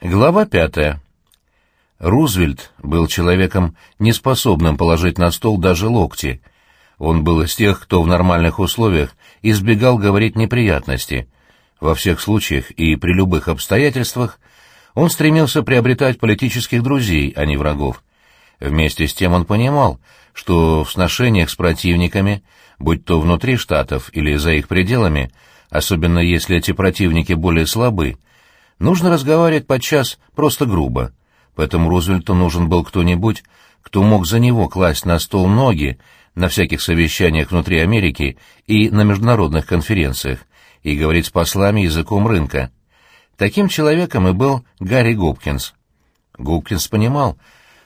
Глава пятая. Рузвельт был человеком, неспособным положить на стол даже локти. Он был из тех, кто в нормальных условиях избегал говорить неприятности. Во всех случаях и при любых обстоятельствах он стремился приобретать политических друзей, а не врагов. Вместе с тем он понимал, что в сношениях с противниками, будь то внутри штатов или за их пределами, особенно если эти противники более слабы, Нужно разговаривать подчас просто грубо, поэтому Рузвельту нужен был кто-нибудь, кто мог за него класть на стол ноги на всяких совещаниях внутри Америки и на международных конференциях, и говорить с послами языком рынка. Таким человеком и был Гарри Гопкинс. Гопкинс понимал,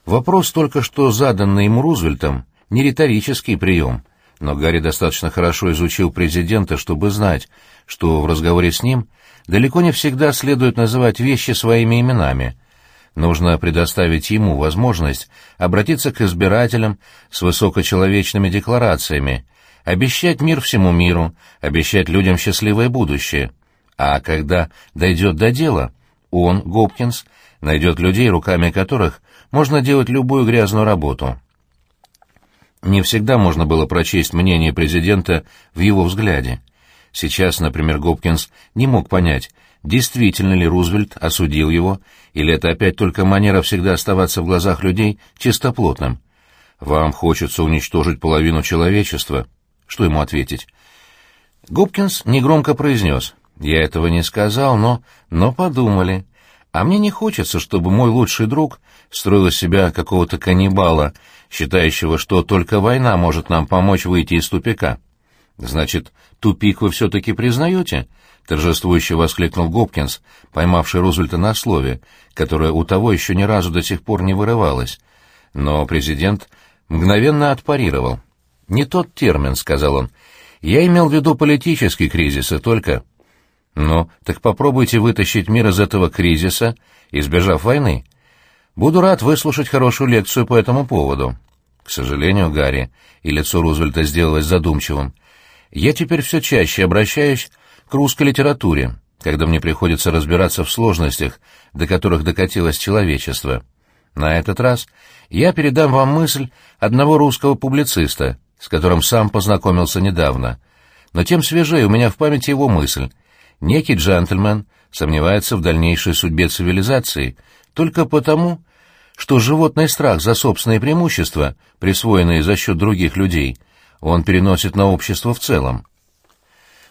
вопрос только что заданный ему Рузвельтом не риторический прием, но Гарри достаточно хорошо изучил президента, чтобы знать, что в разговоре с ним – далеко не всегда следует называть вещи своими именами. Нужно предоставить ему возможность обратиться к избирателям с высокочеловечными декларациями, обещать мир всему миру, обещать людям счастливое будущее. А когда дойдет до дела, он, Гопкинс, найдет людей, руками которых можно делать любую грязную работу. Не всегда можно было прочесть мнение президента в его взгляде. Сейчас, например, Гопкинс не мог понять, действительно ли Рузвельт осудил его, или это опять только манера всегда оставаться в глазах людей чистоплотным. «Вам хочется уничтожить половину человечества». Что ему ответить? Гопкинс негромко произнес. «Я этого не сказал, но... но подумали. А мне не хочется, чтобы мой лучший друг строил из себя какого-то каннибала, считающего, что только война может нам помочь выйти из тупика». «Значит, тупик вы все-таки признаете?» — торжествующе воскликнул Гопкинс, поймавший Рузвельта на слове, которое у того еще ни разу до сих пор не вырывалось. Но президент мгновенно отпарировал. «Не тот термин», — сказал он. «Я имел в виду политический кризис, и только...» «Ну, так попробуйте вытащить мир из этого кризиса, избежав войны. Буду рад выслушать хорошую лекцию по этому поводу». К сожалению, Гарри, и лицо Рузвельта сделалось задумчивым, я теперь все чаще обращаюсь к русской литературе, когда мне приходится разбираться в сложностях, до которых докатилось человечество. На этот раз я передам вам мысль одного русского публициста, с которым сам познакомился недавно. Но тем свежее у меня в памяти его мысль. Некий джентльмен сомневается в дальнейшей судьбе цивилизации только потому, что животный страх за собственные преимущества, присвоенные за счет других людей — он переносит на общество в целом.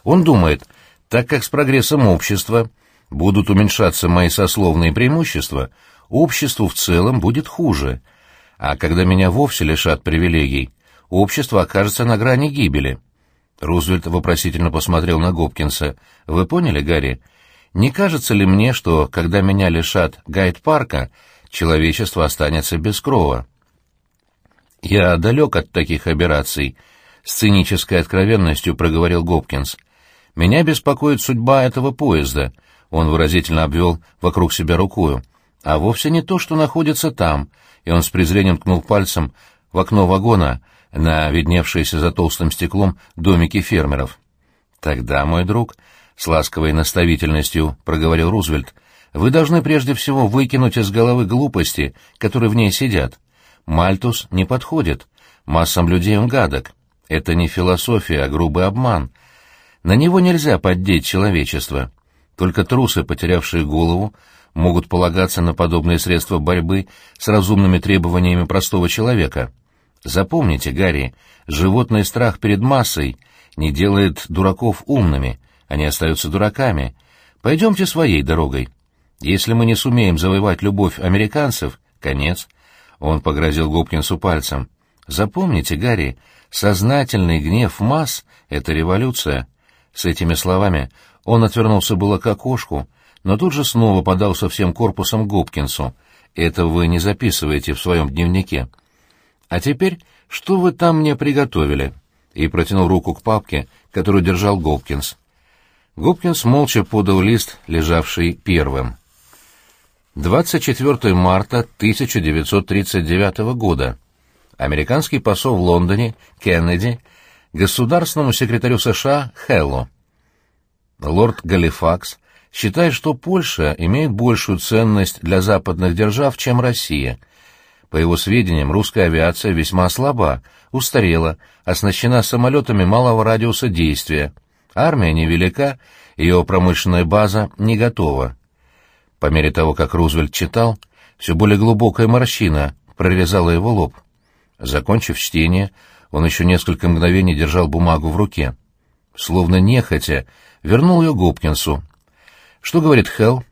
Он думает, так как с прогрессом общества будут уменьшаться мои сословные преимущества, обществу в целом будет хуже, а когда меня вовсе лишат привилегий, общество окажется на грани гибели. Рузвельт вопросительно посмотрел на Гопкинса. «Вы поняли, Гарри? Не кажется ли мне, что, когда меня лишат гайд-парка, человечество останется без крова?» «Я далек от таких операций», с цинической откровенностью проговорил Гопкинс. «Меня беспокоит судьба этого поезда», — он выразительно обвел вокруг себя рукою, «а вовсе не то, что находится там», и он с презрением ткнул пальцем в окно вагона на видневшиеся за толстым стеклом домики фермеров. «Тогда, мой друг», — с ласковой наставительностью проговорил Рузвельт, «вы должны прежде всего выкинуть из головы глупости, которые в ней сидят. Мальтус не подходит, массам людей он гадок». Это не философия, а грубый обман. На него нельзя поддеть человечество. Только трусы, потерявшие голову, могут полагаться на подобные средства борьбы с разумными требованиями простого человека. Запомните, Гарри, животный страх перед массой не делает дураков умными, они остаются дураками. Пойдемте своей дорогой. Если мы не сумеем завоевать любовь американцев, конец. Он погрозил Гопкинсу пальцем. Запомните, Гарри, Сознательный гнев масс — это революция. С этими словами он отвернулся было к окошку, но тут же снова подался всем корпусом к Губкинсу. Это вы не записываете в своем дневнике. А теперь, что вы там мне приготовили? И протянул руку к папке, которую держал Гопкинс. Гопкинс молча подал лист, лежавший первым. 24 марта 1939 года американский посол в Лондоне Кеннеди государственному секретарю США Хеллу. Лорд Галифакс, считает, что Польша имеет большую ценность для западных держав, чем Россия. По его сведениям, русская авиация весьма слаба, устарела, оснащена самолетами малого радиуса действия. Армия невелика, ее промышленная база не готова. По мере того, как Рузвельт читал, все более глубокая морщина прорезала его лоб. Закончив чтение, он еще несколько мгновений держал бумагу в руке. Словно нехотя, вернул ее Гопкинсу. Что говорит Хелл?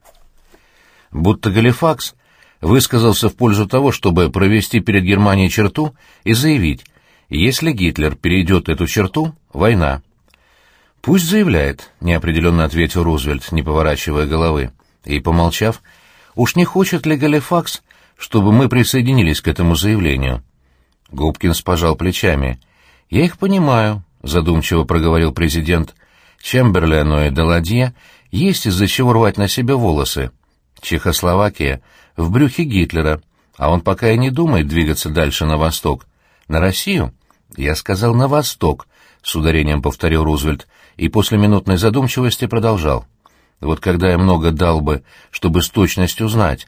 Будто Галифакс высказался в пользу того, чтобы провести перед Германией черту и заявить, если Гитлер перейдет эту черту, война. «Пусть заявляет», — неопределенно ответил Рузвельт, не поворачивая головы. И, помолчав, «Уж не хочет ли Галифакс, чтобы мы присоединились к этому заявлению?» Губкинс пожал плечами. «Я их понимаю», — задумчиво проговорил президент. «Чемберлену и Деладье есть из-за чего рвать на себе волосы. Чехословакия в брюхе Гитлера, а он пока и не думает двигаться дальше на восток. На Россию?» «Я сказал, на восток», — с ударением повторил Рузвельт, и после минутной задумчивости продолжал. «Вот когда я много дал бы, чтобы с точностью знать,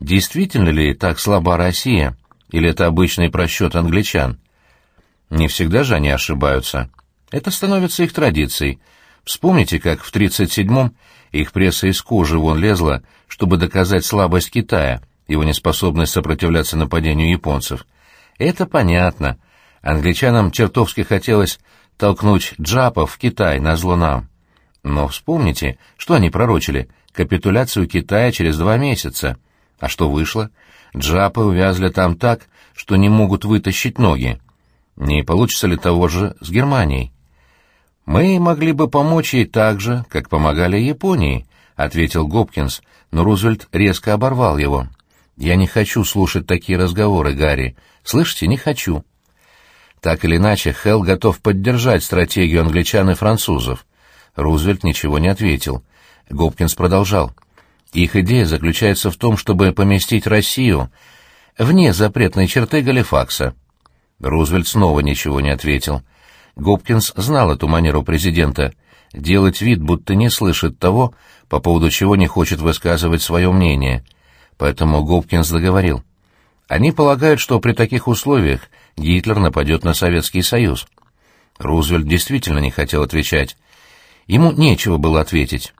действительно ли так слаба Россия?» Или это обычный просчет англичан? Не всегда же они ошибаются. Это становится их традицией. Вспомните, как в 37-м их пресса из кожи вон лезла, чтобы доказать слабость Китая, его неспособность сопротивляться нападению японцев. Это понятно. Англичанам чертовски хотелось толкнуть джапов в Китай на зло нам. Но вспомните, что они пророчили? Капитуляцию Китая через два месяца. А что вышло? Джапы увязли там так, что не могут вытащить ноги. Не получится ли того же с Германией? «Мы могли бы помочь ей так же, как помогали Японии», — ответил Гопкинс, но Рузвельт резко оборвал его. «Я не хочу слушать такие разговоры, Гарри. Слышите, не хочу». Так или иначе, Хелл готов поддержать стратегию англичан и французов. Рузвельт ничего не ответил. Гопкинс продолжал. Их идея заключается в том, чтобы поместить Россию вне запретной черты Галифакса. Рузвельт снова ничего не ответил. Гопкинс знал эту манеру президента — делать вид, будто не слышит того, по поводу чего не хочет высказывать свое мнение. Поэтому Гопкинс договорил. Они полагают, что при таких условиях Гитлер нападет на Советский Союз. Рузвельт действительно не хотел отвечать. Ему нечего было ответить.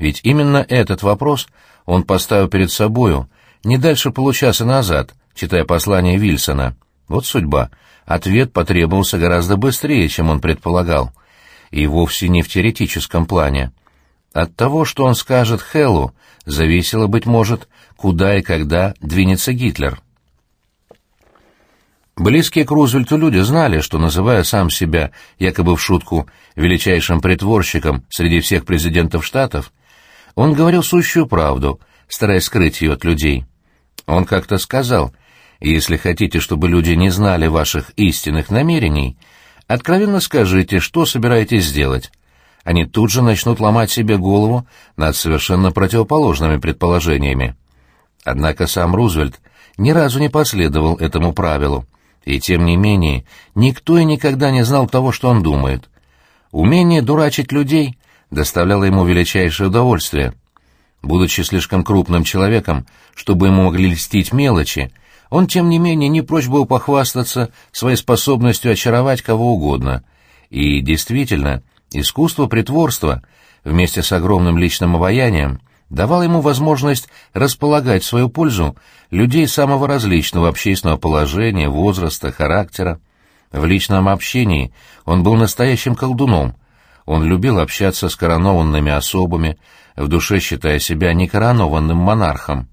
Ведь именно этот вопрос он поставил перед собою не дальше получаса назад, читая послание Вильсона. Вот судьба. Ответ потребовался гораздо быстрее, чем он предполагал. И вовсе не в теоретическом плане. От того, что он скажет Хеллу, зависело, быть может, куда и когда двинется Гитлер. Близкие к Рузвельту люди знали, что, называя сам себя якобы в шутку величайшим притворщиком среди всех президентов Штатов, он говорил сущую правду, стараясь скрыть ее от людей. Он как-то сказал, «Если хотите, чтобы люди не знали ваших истинных намерений, откровенно скажите, что собираетесь сделать». Они тут же начнут ломать себе голову над совершенно противоположными предположениями. Однако сам Рузвельт ни разу не последовал этому правилу, и тем не менее никто и никогда не знал того, что он думает. Умение дурачить людей доставляло ему величайшее удовольствие. Будучи слишком крупным человеком, чтобы ему могли льстить мелочи, он, тем не менее, не прочь был похвастаться своей способностью очаровать кого угодно. И, действительно, искусство притворства, вместе с огромным личным обаянием, давало ему возможность располагать в свою пользу людей самого различного общественного положения, возраста, характера. В личном общении он был настоящим колдуном, он любил общаться с коронованными особами, в душе считая себя некоронованным монархом.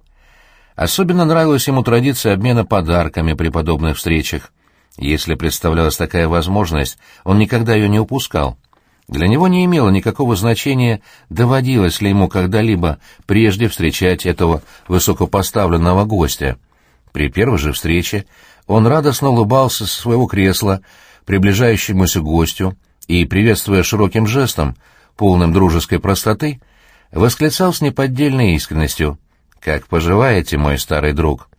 Особенно нравилась ему традиция обмена подарками при подобных встречах. Если представлялась такая возможность, он никогда ее не упускал. Для него не имело никакого значения, доводилось ли ему когда-либо прежде встречать этого высокопоставленного гостя. При первой же встрече он радостно улыбался со своего кресла приближающемуся гостю, и, приветствуя широким жестом, полным дружеской простоты, восклицал с неподдельной искренностью «Как поживаете, мой старый друг?»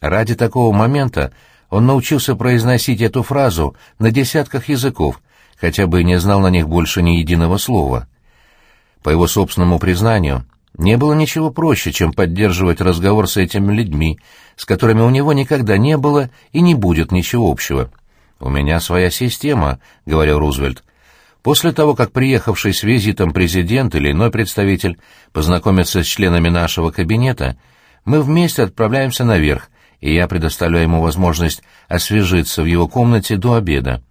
Ради такого момента он научился произносить эту фразу на десятках языков, хотя бы и не знал на них больше ни единого слова. По его собственному признанию, не было ничего проще, чем поддерживать разговор с этими людьми, с которыми у него никогда не было и не будет ничего общего. «У меня своя система», — говорил Рузвельт. После того, как приехавший с визитом президент или иной представитель познакомится с членами нашего кабинета, мы вместе отправляемся наверх, и я предоставляю ему возможность освежиться в его комнате до обеда.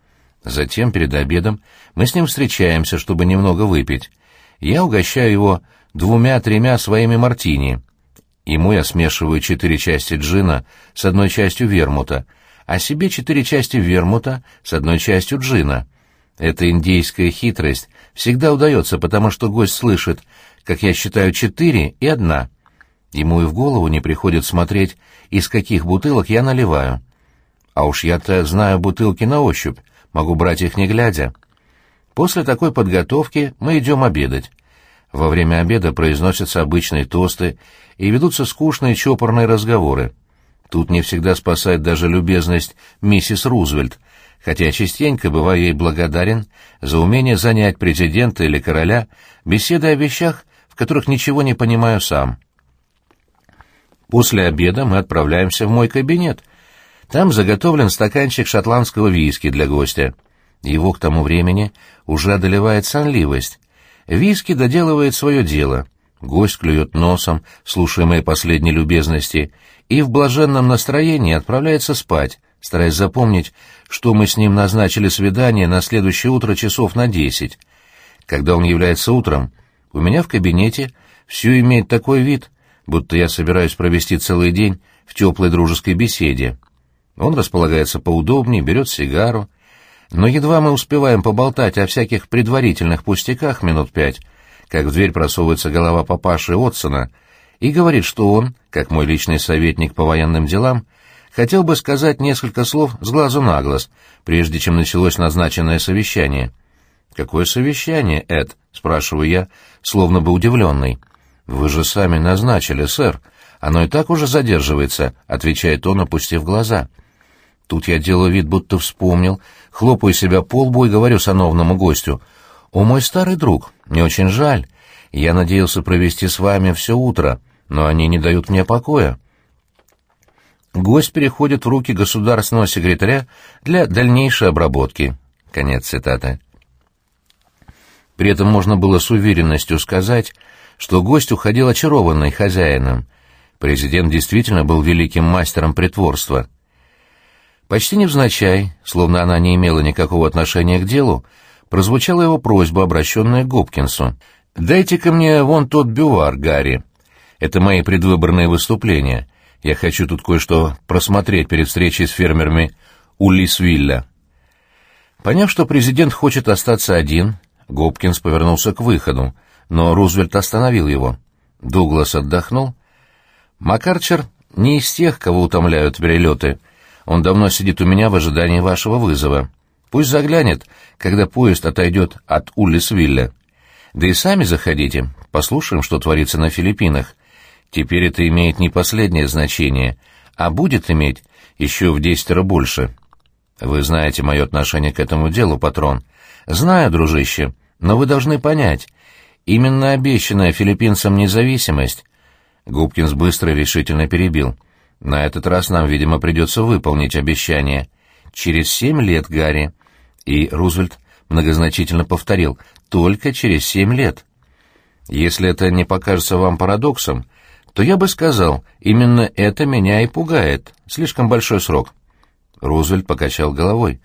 Затем, перед обедом, мы с ним встречаемся, чтобы немного выпить. Я угощаю его двумя-тремя своими мартини. Ему я смешиваю четыре части джина с одной частью вермута, а себе четыре части вермута с одной частью джина. Эта индейская хитрость всегда удается, потому что гость слышит, как я считаю четыре и одна. Ему и в голову не приходит смотреть, из каких бутылок я наливаю. А уж я-то знаю бутылки на ощупь, могу брать их не глядя. После такой подготовки мы идем обедать. Во время обеда произносятся обычные тосты и ведутся скучные чопорные разговоры. Тут не всегда спасает даже любезность миссис Рузвельт, хотя частенько бываю ей благодарен за умение занять президента или короля беседой о вещах, в которых ничего не понимаю сам. После обеда мы отправляемся в мой кабинет. Там заготовлен стаканчик шотландского виски для гостя. Его к тому времени уже одолевает сонливость. Виски доделывает свое дело. Гость клюет носом, слушая мои последние любезности, и в блаженном настроении отправляется спать, стараясь запомнить, что мы с ним назначили свидание на следующее утро часов на десять. Когда он является утром, у меня в кабинете все имеет такой вид, будто я собираюсь провести целый день в теплой дружеской беседе. Он располагается поудобнее, берет сигару, но едва мы успеваем поболтать о всяких предварительных пустяках минут пять, как в дверь просовывается голова папаши Отсона и говорит, что он, как мой личный советник по военным делам, хотел бы сказать несколько слов с глазу на глаз, прежде чем началось назначенное совещание. «Какое совещание, Эд?» — спрашиваю я, словно бы удивленный. «Вы же сами назначили, сэр. Оно и так уже задерживается», — отвечает он, опустив глаза. Тут я делаю вид, будто вспомнил, хлопаю себя по лбу и говорю сановному гостю. «О, мой старый друг, мне очень жаль. Я надеялся провести с вами все утро, но они не дают мне покоя». Гость переходит в руки государственного секретаря для дальнейшей обработки. Конец цитаты. При этом можно было с уверенностью сказать, что гость уходил очарованный хозяином. Президент действительно был великим мастером притворства — Почти невзначай, словно она не имела никакого отношения к делу, прозвучала его просьба, обращенная к Гопкинсу. «Дайте-ка мне вон тот бювар, Гарри. Это мои предвыборные выступления. Я хочу тут кое-что просмотреть перед встречей с фермерами Улисвилля». Поняв, что президент хочет остаться один, Гопкинс повернулся к выходу, но Рузвельт остановил его. Дуглас отдохнул. «Макарчер не из тех, кого утомляют перелеты», он давно сидит у меня в ожидании вашего вызова. Пусть заглянет, когда поезд отойдет от Уллисвилля. Да и сами заходите, послушаем, что творится на Филиппинах. Теперь это имеет не последнее значение, а будет иметь еще в десятеро больше. Вы знаете мое отношение к этому делу, патрон. Знаю, дружище, но вы должны понять, именно обещанная филиппинцам независимость... Губкинс быстро решительно перебил — на этот раз нам, видимо, придется выполнить обещание. Через семь лет, Гарри. И Рузвельт многозначительно повторил, только через семь лет. Если это не покажется вам парадоксом, то я бы сказал, именно это меня и пугает. Слишком большой срок. Рузвельт покачал головой.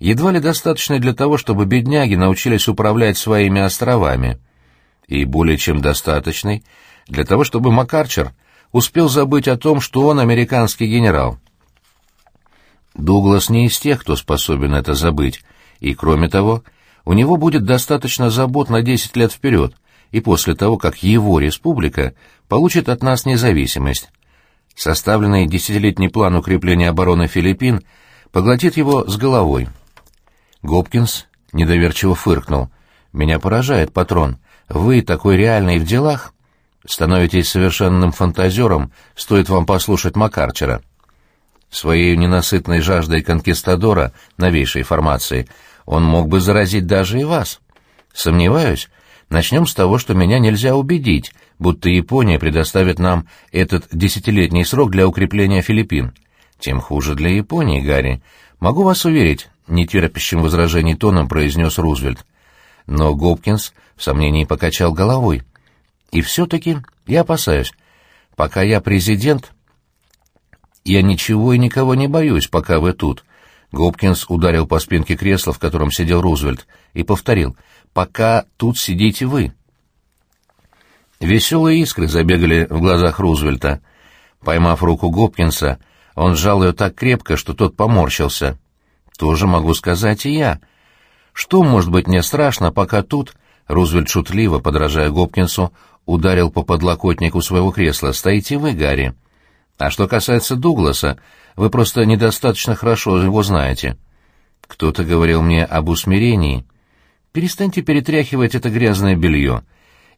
Едва ли достаточно для того, чтобы бедняги научились управлять своими островами. И более чем достаточный для того, чтобы Макарчер успел забыть о том, что он американский генерал. Дуглас не из тех, кто способен это забыть, и, кроме того, у него будет достаточно забот на 10 лет вперед, и после того, как его республика получит от нас независимость. Составленный десятилетний план укрепления обороны Филиппин поглотит его с головой. Гопкинс недоверчиво фыркнул. «Меня поражает, патрон. Вы такой реальный в делах?» становитесь совершенным фантазером, стоит вам послушать Макарчера. Своей ненасытной жаждой конкистадора новейшей формации он мог бы заразить даже и вас. Сомневаюсь, Начнем с того, что меня нельзя убедить, будто Япония предоставит нам этот десятилетний срок для укрепления Филиппин. Тем хуже для Японии, Гарри. Могу вас уверить, нетерпящим возражений тоном произнес Рузвельт. Но Гопкинс в сомнении покачал головой. И все-таки я опасаюсь. Пока я президент, я ничего и никого не боюсь, пока вы тут. Гопкинс ударил по спинке кресла, в котором сидел Рузвельт, и повторил «Пока тут сидите вы». Веселые искры забегали в глазах Рузвельта. Поймав руку Гопкинса, он сжал ее так крепко, что тот поморщился. «Тоже могу сказать и я. Что может быть мне страшно, пока тут...» Рузвельт шутливо, подражая Гопкинсу, ударил по подлокотнику своего кресла. «Стоите вы, Гарри. А что касается Дугласа, вы просто недостаточно хорошо его знаете. Кто-то говорил мне об усмирении. Перестаньте перетряхивать это грязное белье».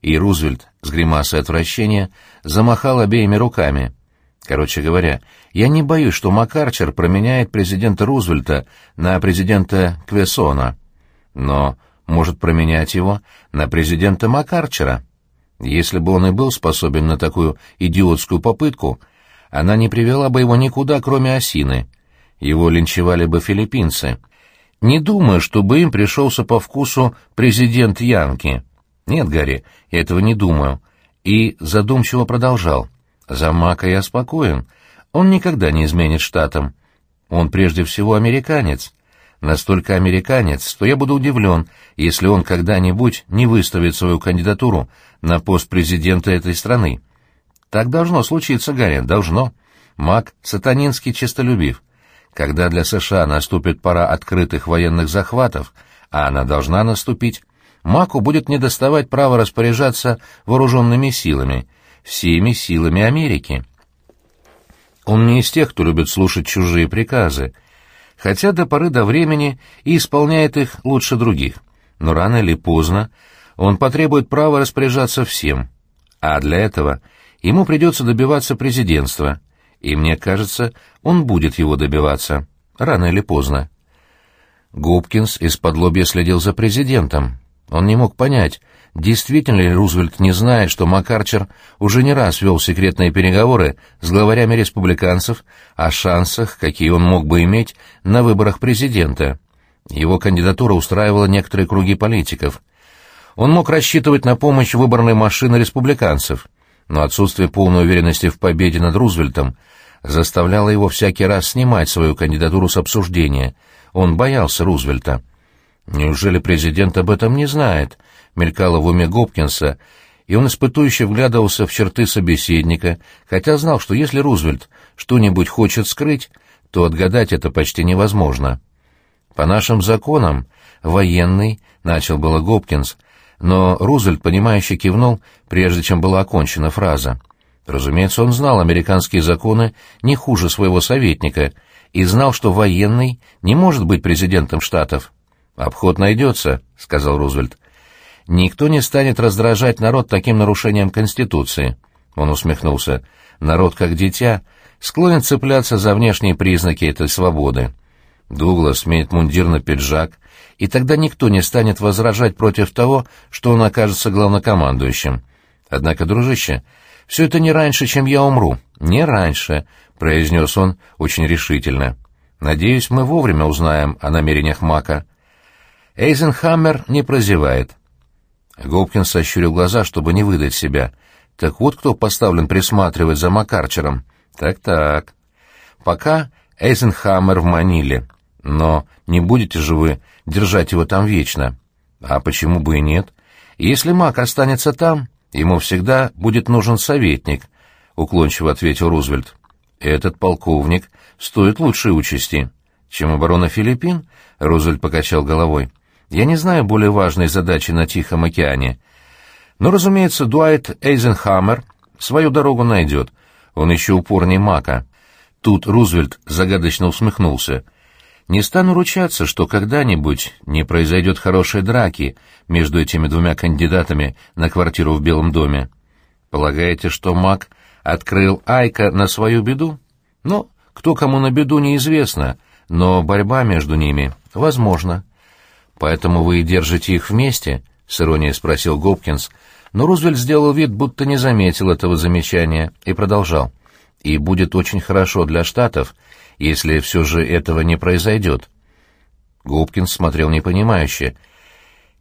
И Рузвельт с гримасой отвращения замахал обеими руками. Короче говоря, я не боюсь, что Макарчер променяет президента Рузвельта на президента Квесона, но может променять его на президента Макарчера. Если бы он и был способен на такую идиотскую попытку, она не привела бы его никуда, кроме осины. Его линчевали бы филиппинцы. Не думаю, чтобы им пришелся по вкусу президент Янки. Нет, Гарри, я этого не думаю. И задумчиво продолжал. За Мака я спокоен. Он никогда не изменит штатам. Он прежде всего американец настолько американец, что я буду удивлен, если он когда-нибудь не выставит свою кандидатуру на пост президента этой страны. Так должно случиться, Гарри, должно. Мак сатанинский честолюбив. Когда для США наступит пора открытых военных захватов, а она должна наступить, Маку будет недоставать права распоряжаться вооруженными силами, всеми силами Америки. Он не из тех, кто любит слушать чужие приказы, хотя до поры до времени и исполняет их лучше других. Но рано или поздно он потребует права распоряжаться всем, а для этого ему придется добиваться президентства, и мне кажется, он будет его добиваться, рано или поздно. Губкинс из-под лобья следил за президентом. Он не мог понять, Действительно ли Рузвельт не знает, что Макарчер уже не раз вел секретные переговоры с главарями республиканцев о шансах, какие он мог бы иметь на выборах президента? Его кандидатура устраивала некоторые круги политиков. Он мог рассчитывать на помощь выборной машины республиканцев, но отсутствие полной уверенности в победе над Рузвельтом заставляло его всякий раз снимать свою кандидатуру с обсуждения. Он боялся Рузвельта. Неужели президент об этом не знает? Мелькало в уме Гопкинса, и он испытующе вглядывался в черты собеседника, хотя знал, что если Рузвельт что-нибудь хочет скрыть, то отгадать это почти невозможно. По нашим законам, военный, начал было Гопкинс, но Рузвельт, понимающе кивнул, прежде чем была окончена фраза. Разумеется, он знал американские законы не хуже своего советника и знал, что военный не может быть президентом Штатов. «Обход найдется», — сказал Рузвельт. «Никто не станет раздражать народ таким нарушением Конституции». Он усмехнулся. «Народ, как дитя, склонен цепляться за внешние признаки этой свободы. Дуглас сменит мундир на пиджак, и тогда никто не станет возражать против того, что он окажется главнокомандующим. Однако, дружище, все это не раньше, чем я умру. Не раньше», — произнес он очень решительно. «Надеюсь, мы вовремя узнаем о намерениях Мака». Эйзенхаммер не прозевает. Гопкинс сощурил глаза, чтобы не выдать себя. Так вот кто поставлен присматривать за Макарчером. Так-так. Пока Эйзенхаммер в Маниле. Но не будете же вы держать его там вечно. А почему бы и нет? Если Мак останется там, ему всегда будет нужен советник, — уклончиво ответил Рузвельт. Этот полковник стоит лучшей участи. Чем оборона Филиппин? — Рузвельт покачал головой. Я не знаю более важной задачи на Тихом океане. Но, разумеется, Дуайт Эйзенхаммер свою дорогу найдет. Он еще упорней Мака. Тут Рузвельт загадочно усмехнулся. Не стану ручаться, что когда-нибудь не произойдет хорошей драки между этими двумя кандидатами на квартиру в Белом доме. Полагаете, что Мак открыл Айка на свою беду? Ну, кто кому на беду, неизвестно, но борьба между ними возможна. Поэтому вы и держите их вместе, — с иронией спросил Гопкинс, но Рузвельт сделал вид, будто не заметил этого замечания, и продолжал. «И будет очень хорошо для Штатов, если все же этого не произойдет». Гопкинс смотрел непонимающе.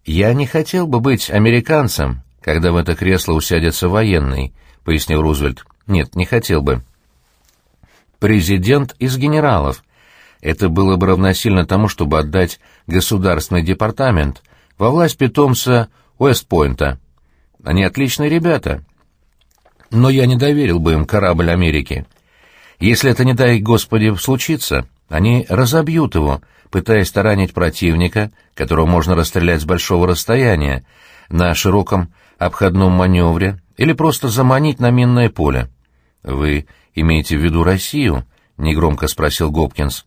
«Я не хотел бы быть американцем, когда в это кресло усядется военный», — пояснил Рузвельт. «Нет, не хотел бы». «Президент из генералов», это было бы равносильно тому, чтобы отдать государственный департамент во власть питомца Уэстпойнта. Они отличные ребята. Но я не доверил бы им корабль Америки. Если это, не дай Господи, случится, они разобьют его, пытаясь таранить противника, которого можно расстрелять с большого расстояния, на широком обходном маневре или просто заманить на минное поле. «Вы имеете в виду Россию?» — негромко спросил Гопкинс.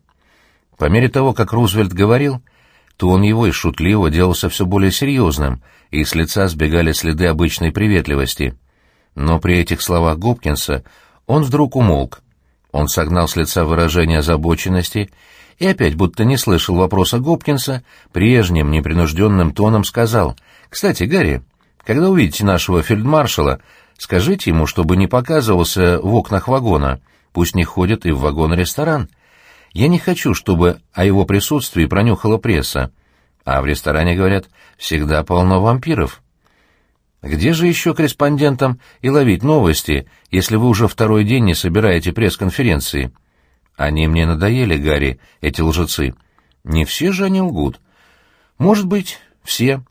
По мере того, как Рузвельт говорил, то он его из шутливого делался все более серьезным, и с лица сбегали следы обычной приветливости. Но при этих словах Гопкинса он вдруг умолк. Он согнал с лица выражение озабоченности и опять, будто не слышал вопроса Гопкинса, прежним непринужденным тоном сказал, «Кстати, Гарри, когда увидите нашего фельдмаршала, скажите ему, чтобы не показывался в окнах вагона, пусть не ходит и в вагон-ресторан». Я не хочу, чтобы о его присутствии пронюхала пресса. А в ресторане, говорят, всегда полно вампиров. Где же еще корреспондентам и ловить новости, если вы уже второй день не собираете пресс-конференции? Они мне надоели, Гарри, эти лжецы. Не все же они лгут. Может быть, все.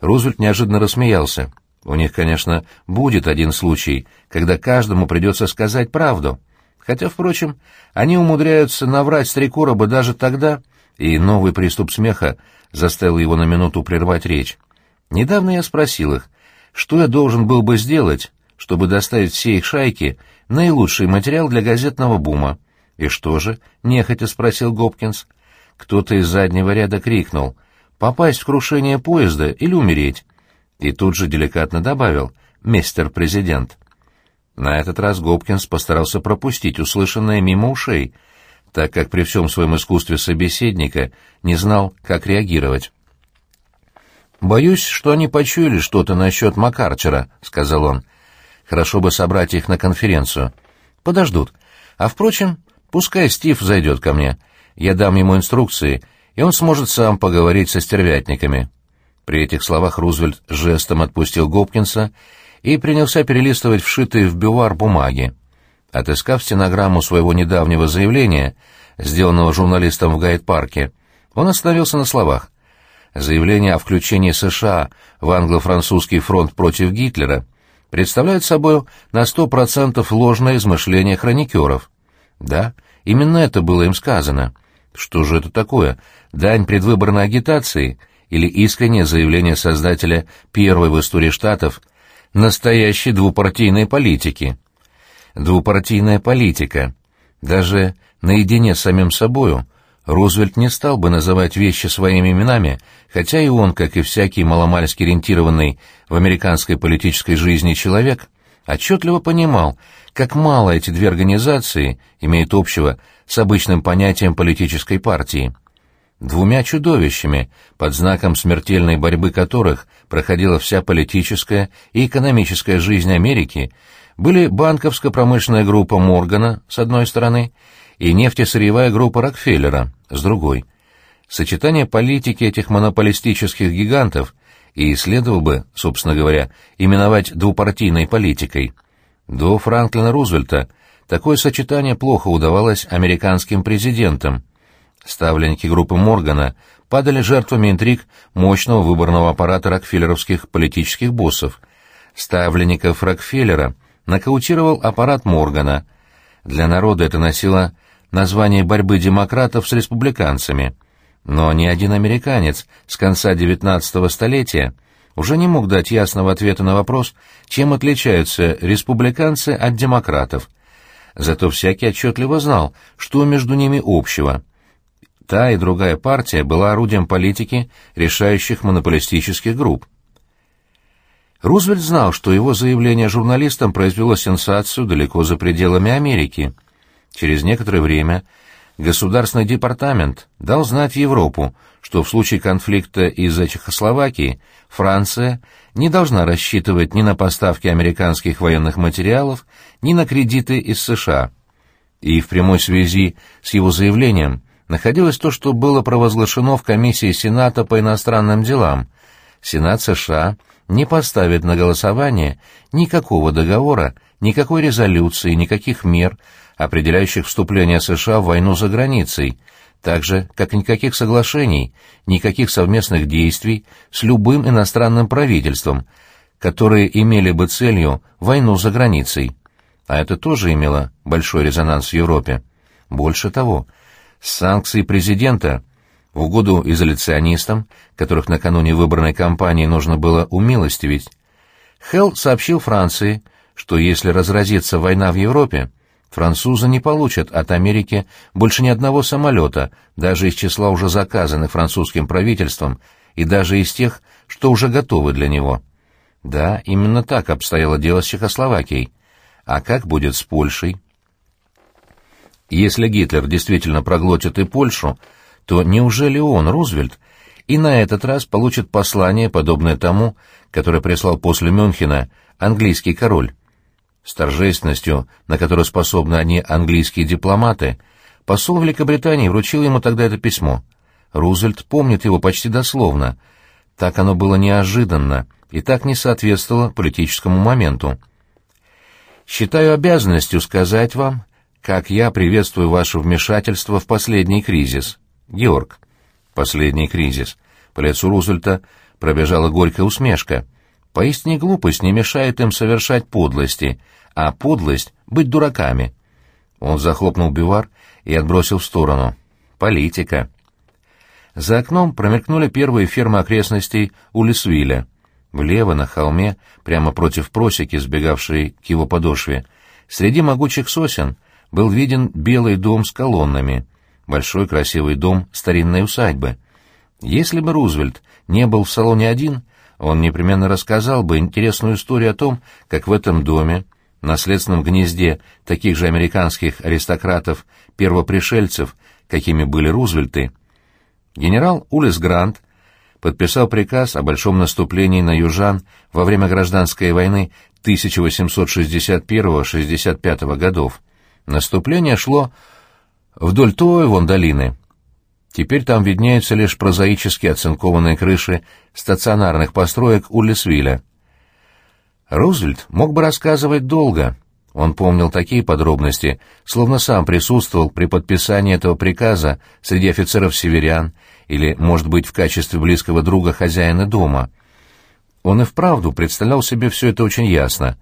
Рузвельт неожиданно рассмеялся. У них, конечно, будет один случай, когда каждому придется сказать правду. Хотя, впрочем, они умудряются наврать с три короба даже тогда, и новый приступ смеха заставил его на минуту прервать речь. Недавно я спросил их, что я должен был бы сделать, чтобы доставить всей шайке наилучший материал для газетного бума. «И что же?» — нехотя спросил Гопкинс. Кто-то из заднего ряда крикнул «Попасть в крушение поезда или умереть?» И тут же деликатно добавил «Мистер президент». На этот раз Гопкинс постарался пропустить услышанное мимо ушей, так как при всем своем искусстве собеседника не знал, как реагировать. «Боюсь, что они почуяли что-то насчет Макарчера», — сказал он. «Хорошо бы собрать их на конференцию. Подождут. А, впрочем, пускай Стив зайдет ко мне. Я дам ему инструкции, и он сможет сам поговорить со стервятниками». При этих словах Рузвельт жестом отпустил Гопкинса и принялся перелистывать вшитые в бювар бумаги. Отыскав стенограмму своего недавнего заявления, сделанного журналистом в гайд-парке, он остановился на словах. Заявление о включении США в англо-французский фронт против Гитлера представляет собой на сто процентов ложное измышление хроникеров. Да, именно это было им сказано. Что же это такое? Дань предвыборной агитации или искреннее заявление создателя первой в истории Штатов настоящей двупартийной политики. Двупартийная политика. Даже наедине с самим собою Рузвельт не стал бы называть вещи своими именами, хотя и он, как и всякий маломальски ориентированный в американской политической жизни человек, отчетливо понимал, как мало эти две организации имеют общего с обычным понятием политической партии. Двумя чудовищами, под знаком смертельной борьбы которых проходила вся политическая и экономическая жизнь Америки, были банковско-промышленная группа Моргана, с одной стороны, и нефтесырьевая группа Рокфеллера, с другой. Сочетание политики этих монополистических гигантов и следовало бы, собственно говоря, именовать двупартийной политикой. До Франклина Рузвельта такое сочетание плохо удавалось американским президентам – Ставленники группы Моргана падали жертвами интриг мощного выборного аппарата рокфеллеровских политических боссов. Ставленников Рокфеллера нокаутировал аппарат Моргана. Для народа это носило название борьбы демократов с республиканцами. Но ни один американец с конца XIX столетия уже не мог дать ясного ответа на вопрос, чем отличаются республиканцы от демократов. Зато всякий отчетливо знал, что между ними общего — Та и другая партия была орудием политики решающих монополистических групп. Рузвельт знал, что его заявление журналистам произвело сенсацию далеко за пределами Америки. Через некоторое время Государственный департамент дал знать Европу, что в случае конфликта из-за Чехословакии Франция не должна рассчитывать ни на поставки американских военных материалов, ни на кредиты из США. И в прямой связи с его заявлением находилось то, что было провозглашено в комиссии Сената по иностранным делам. Сенат США не поставит на голосование никакого договора, никакой резолюции, никаких мер, определяющих вступление США в войну за границей, так же, как никаких соглашений, никаких совместных действий с любым иностранным правительством, которые имели бы целью войну за границей. А это тоже имело большой резонанс в Европе. Больше того, санкции президента в угоду изоляционистам, которых накануне выборной кампании нужно было умилостивить, Хелл сообщил Франции, что если разразится война в Европе, французы не получат от Америки больше ни одного самолета, даже из числа уже заказанных французским правительством и даже из тех, что уже готовы для него. Да, именно так обстояло дело с Чехословакией. А как будет с Польшей? Если Гитлер действительно проглотит и Польшу, то неужели он, Рузвельт, и на этот раз получит послание, подобное тому, которое прислал после Мюнхена английский король? С торжественностью, на которую способны они английские дипломаты, посол Великобритании вручил ему тогда это письмо. Рузвельт помнит его почти дословно. Так оно было неожиданно и так не соответствовало политическому моменту. «Считаю обязанностью сказать вам, как я приветствую ваше вмешательство в последний кризис. Георг. Последний кризис. По лицу Рузвельта пробежала горькая усмешка. Поистине глупость не мешает им совершать подлости, а подлость — быть дураками. Он захлопнул бивар и отбросил в сторону. Политика. За окном промелькнули первые фермы окрестностей Улисвилля. Влево, на холме, прямо против просеки, сбегавшей к его подошве, среди могучих сосен — был виден белый дом с колоннами, большой красивый дом старинной усадьбы. Если бы Рузвельт не был в салоне один, он непременно рассказал бы интересную историю о том, как в этом доме, наследственном гнезде таких же американских аристократов, первопришельцев, какими были Рузвельты, генерал Улис Грант подписал приказ о большом наступлении на южан во время гражданской войны 1861-65 годов. Наступление шло вдоль той вон долины. Теперь там виднеются лишь прозаически оцинкованные крыши стационарных построек Уллисвилля. Рузвельт мог бы рассказывать долго. Он помнил такие подробности, словно сам присутствовал при подписании этого приказа среди офицеров-северян или, может быть, в качестве близкого друга хозяина дома. Он и вправду представлял себе все это очень ясно.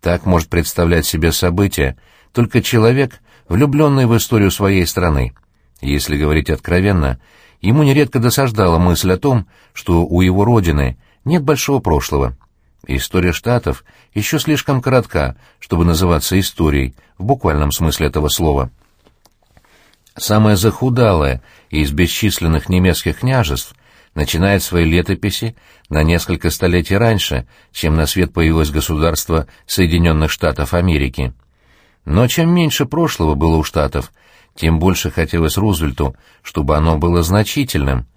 Так может представлять себе события, только человек, влюбленный в историю своей страны. Если говорить откровенно, ему нередко досаждала мысль о том, что у его родины нет большого прошлого. История Штатов еще слишком коротка, чтобы называться историей, в буквальном смысле этого слова. Самое захудалое из бесчисленных немецких княжеств начинает свои летописи на несколько столетий раньше, чем на свет появилось государство Соединенных Штатов Америки. Но чем меньше прошлого было у Штатов, тем больше хотелось Рузвельту, чтобы оно было значительным.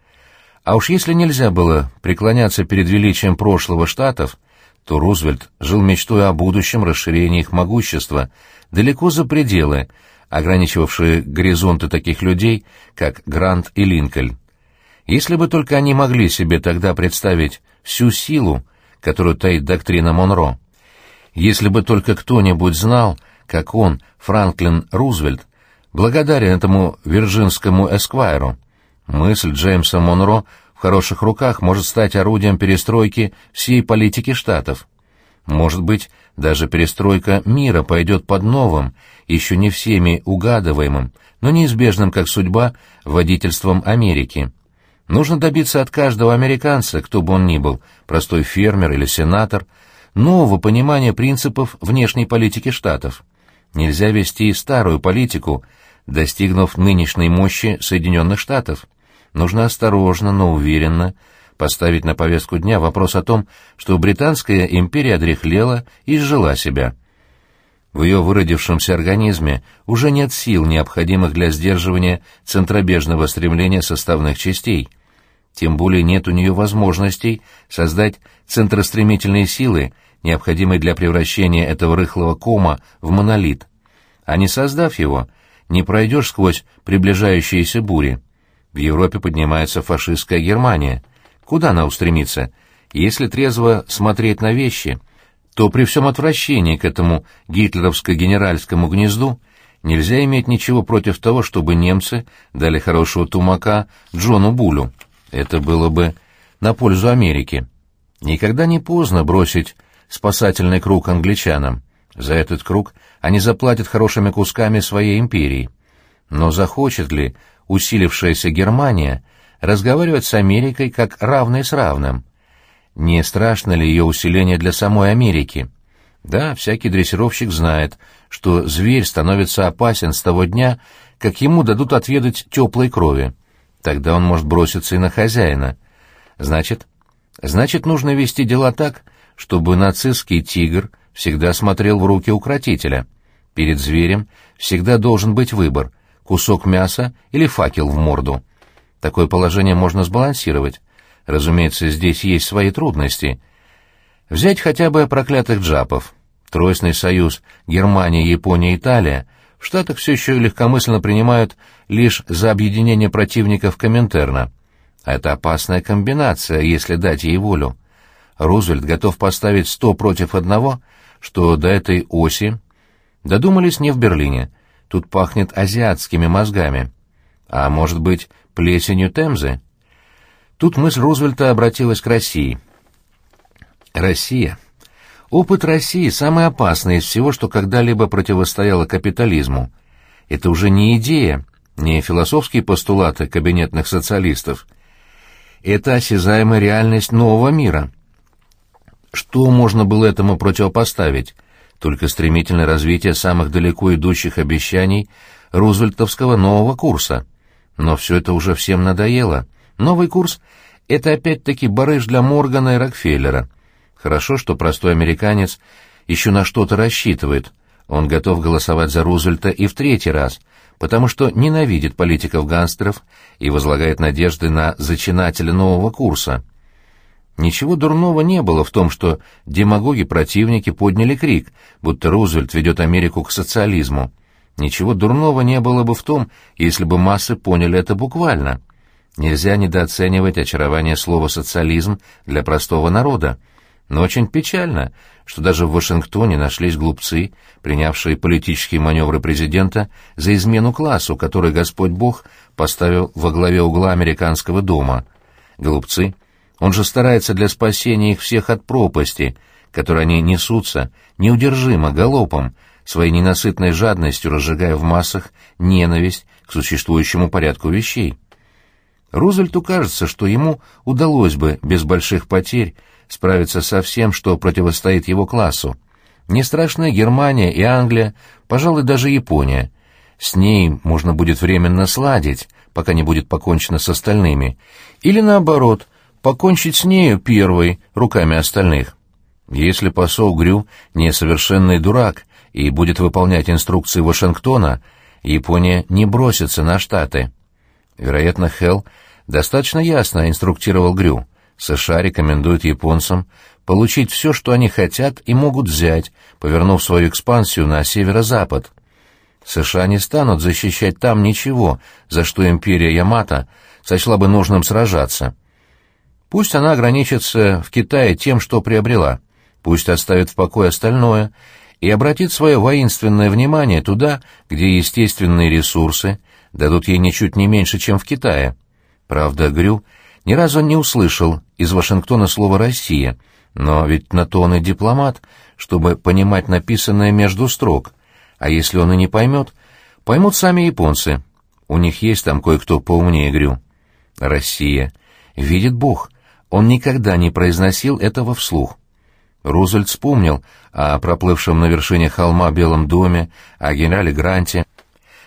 А уж если нельзя было преклоняться перед величием прошлого Штатов, то Рузвельт жил мечтой о будущем расширении их могущества далеко за пределы, ограничивавшие горизонты таких людей, как Грант и Линкольн. Если бы только они могли себе тогда представить всю силу, которую таит доктрина Монро. Если бы только кто-нибудь знал, как он, Франклин Рузвельт, благодарен этому вирджинскому эсквайру. Мысль Джеймса Монро в хороших руках может стать орудием перестройки всей политики Штатов. Может быть, даже перестройка мира пойдет под новым, еще не всеми угадываемым, но неизбежным, как судьба, водительством Америки. Нужно добиться от каждого американца, кто бы он ни был, простой фермер или сенатор, нового понимания принципов внешней политики Штатов. Нельзя вести старую политику, достигнув нынешней мощи Соединенных Штатов. Нужно осторожно, но уверенно поставить на повестку дня вопрос о том, что Британская империя одряхлела и изжила себя. В ее выродившемся организме уже нет сил, необходимых для сдерживания центробежного стремления составных частей. Тем более нет у нее возможностей создать центростремительные силы, необходимые для превращения этого рыхлого кома в монолит. А не создав его, не пройдешь сквозь приближающиеся бури. В Европе поднимается фашистская Германия. Куда она устремится? Если трезво смотреть на вещи — то при всем отвращении к этому гитлеровско-генеральскому гнезду нельзя иметь ничего против того, чтобы немцы дали хорошего тумака Джону Булю. Это было бы на пользу Америки. Никогда не поздно бросить спасательный круг англичанам. За этот круг они заплатят хорошими кусками своей империи. Но захочет ли усилившаяся Германия разговаривать с Америкой как равный с равным? не страшно ли ее усиление для самой Америки. Да, всякий дрессировщик знает, что зверь становится опасен с того дня, как ему дадут отведать теплой крови. Тогда он может броситься и на хозяина. Значит, значит, нужно вести дела так, чтобы нацистский тигр всегда смотрел в руки укротителя. Перед зверем всегда должен быть выбор — кусок мяса или факел в морду. Такое положение можно сбалансировать. Разумеется, здесь есть свои трудности. Взять хотя бы проклятых джапов. Тройственный союз Германия, Япония, Италия в Штатах все еще легкомысленно принимают лишь за объединение противников Коминтерна. Это опасная комбинация, если дать ей волю. Рузвельт готов поставить сто против одного, что до этой оси додумались не в Берлине. Тут пахнет азиатскими мозгами. А может быть, плесенью Темзы? Тут мысль Рузвельта обратилась к России. Россия. Опыт России самый опасный из всего, что когда-либо противостояло капитализму. Это уже не идея, не философские постулаты кабинетных социалистов. Это осязаемая реальность нового мира. Что можно было этому противопоставить? Только стремительное развитие самых далеко идущих обещаний рузвельтовского нового курса. Но все это уже всем надоело — Новый курс — это опять-таки барыш для Моргана и Рокфеллера. Хорошо, что простой американец еще на что-то рассчитывает. Он готов голосовать за Рузвельта и в третий раз, потому что ненавидит политиков-гангстеров и возлагает надежды на зачинателя нового курса. Ничего дурного не было в том, что демагоги-противники подняли крик, будто Рузвельт ведет Америку к социализму. Ничего дурного не было бы в том, если бы массы поняли это буквально. Нельзя недооценивать очарование слова «социализм» для простого народа. Но очень печально, что даже в Вашингтоне нашлись глупцы, принявшие политические маневры президента за измену классу, который Господь Бог поставил во главе угла американского дома. Глупцы. Он же старается для спасения их всех от пропасти, которой они несутся, неудержимо, галопом, своей ненасытной жадностью разжигая в массах ненависть к существующему порядку вещей. Рузвельту кажется, что ему удалось бы без больших потерь справиться со всем, что противостоит его классу. Не страшны Германия и Англия, пожалуй, даже Япония. С ней можно будет временно сладить, пока не будет покончено с остальными. Или наоборот, покончить с нею первой, руками остальных. Если посол Грю несовершенный дурак и будет выполнять инструкции Вашингтона, Япония не бросится на Штаты. Вероятно, Хелл достаточно ясно инструктировал Грю. США рекомендуют японцам получить все, что они хотят и могут взять, повернув свою экспансию на северо-запад. США не станут защищать там ничего, за что империя Ямато сочла бы нужным сражаться. Пусть она ограничится в Китае тем, что приобрела, пусть оставит в покое остальное и обратит свое воинственное внимание туда, где естественные ресурсы дадут ей ничуть не меньше, чем в Китае. Правда, Грю ни разу не услышал из Вашингтона слова «Россия», но ведь на то он и дипломат, чтобы понимать написанное между строк, а если он и не поймет, поймут сами японцы. У них есть там кое-кто поумнее Грю. Россия. Видит Бог. Он никогда не произносил этого вслух. Рузвельт вспомнил о проплывшем на вершине холма Белом доме, о генерале Гранте.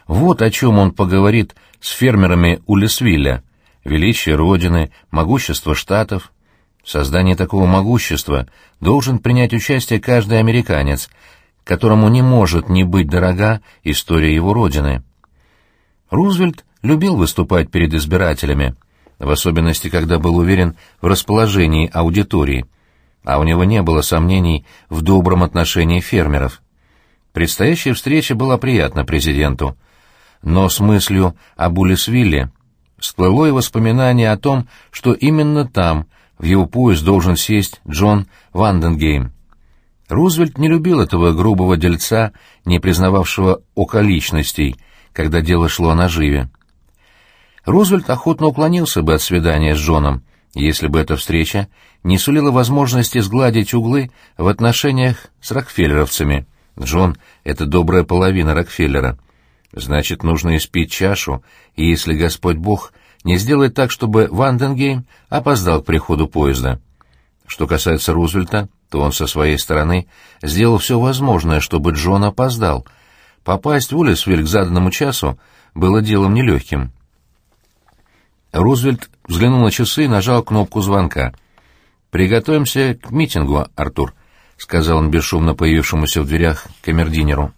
Вот о чем он поговорит с фермерами Улисвилля величие Родины, могущество Штатов. В создании такого могущества должен принять участие каждый американец, которому не может не быть дорога история его родины. Рузвельт любил выступать перед избирателями, в особенности, когда был уверен в расположении аудитории, а у него не было сомнений в добром отношении фермеров. Предстоящая встреча была приятна президенту, но с мыслью о Буллисвилле всплыло и воспоминание о том, что именно там, в его поезд, должен сесть Джон Ванденгейм. Рузвельт не любил этого грубого дельца, не признававшего околичностей, когда дело шло о наживе. Рузвельт охотно уклонился бы от свидания с Джоном, если бы эта встреча не сулила возможности сгладить углы в отношениях с Рокфеллеровцами. Джон — это добрая половина Рокфеллера. Значит, нужно испить чашу, и если Господь Бог не сделает так, чтобы Ванденгейм опоздал к приходу поезда. Что касается Рузвельта, то он со своей стороны сделал все возможное, чтобы Джон опоздал. Попасть в Улисвиль к заданному часу было делом нелегким. Рузвельт взглянул на часы и нажал кнопку звонка. «Приготовимся к митингу, Артур», — сказал он бесшумно появившемуся в дверях камердинеру.